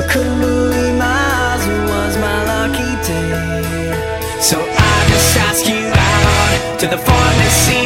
I couldn't believe my eyes, it was my lucky day. So I just ask you out to the pharmacy.